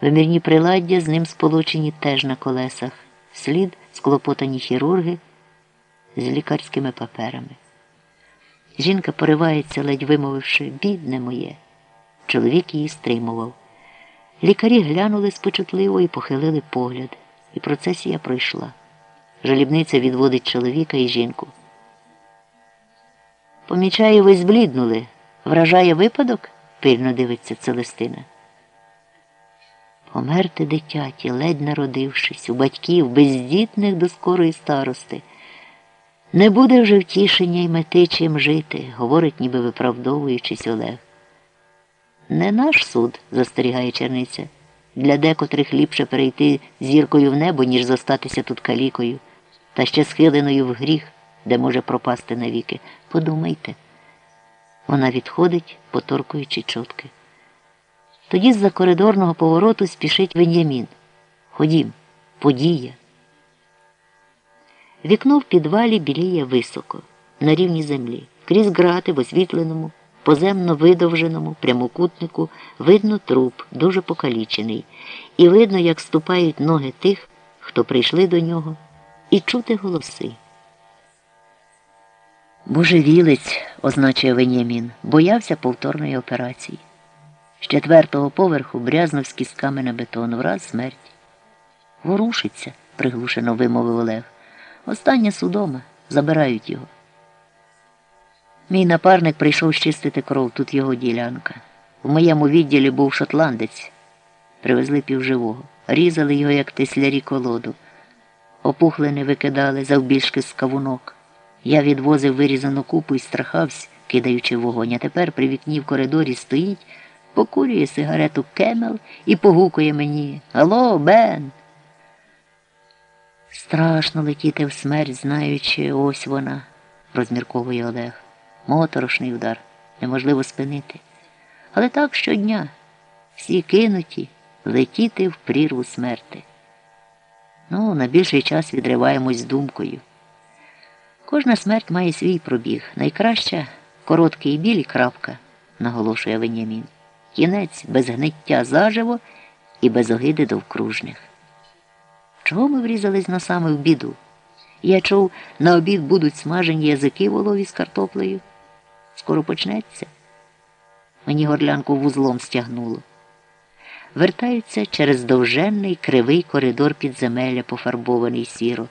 Вимірні приладдя з ним сполучені теж на колесах, слід склопотані хірурги з лікарськими паперами. Жінка поривається, ледь вимовивши, бідне моє. Чоловік її стримував. Лікарі глянули спочутливо і похилили погляд, і процесія пройшла. Жалібниця відводить чоловіка і жінку. Помічаю, ви збліднули. Вражає випадок? пильно дивиться Целестина. Померти дитяті, ледь народившись, у батьків, бездітних до скорої старости. Не буде вже втішення й мети чим жити, говорить, ніби виправдовуючись Олег. Не наш суд, застерігає черниця. Для декотрих ліпше перейти зіркою в небо, ніж зостатися тут калікою, та ще схиленою в гріх, де може пропасти навіки. Подумайте. Вона відходить, поторкуючи чотки. Тоді з-за коридорного повороту спішить Вен'ямін. Ходім, подія. Вікно в підвалі біліє високо, на рівні землі. Крізь грати в освітленому, поземно видовженому прямокутнику видно труп, дуже покалічений, і видно, як ступають ноги тих, хто прийшли до нього, і чути голоси. Божевілець, означує Венямін, боявся повторної операції. З четвертого поверху брязнув з кістками на бетон, враз смерть. Ворушиться, приглушено вимовив Олег. Останнє судома, забирають його. Мій напарник прийшов щистити кров, тут його ділянка. В моєму відділі був шотландець. Привезли півживого. Різали його, як тислярі колоду. Опухлини викидали завбільшки з кавунок. Я відвозив вирізану купу і страхався, кидаючи вогонь. А тепер при вікні в коридорі стоїть, покурює сигарету кемел і погукує мені Алло, Бен. Страшно летіти в смерть, знаючи, ось вона, розмірковує Олег. Моторошний удар, неможливо спинити. Але так щодня всі кинуті летіти в прірву смерти. Ну, на більший час відриваємось з думкою. Кожна смерть має свій пробіг. Найкраща короткий біль і крапка, наголошує Венямін. Кінець без гниття заживо і без огиди довкружних. Чого ми врізались носами в біду? Я чув, на обід будуть смажені язики волові з картоплею. Скоро почнеться. Мені горлянку вузлом стягнуло. Вертаються через довженний кривий коридор підземелля, пофарбований сіро.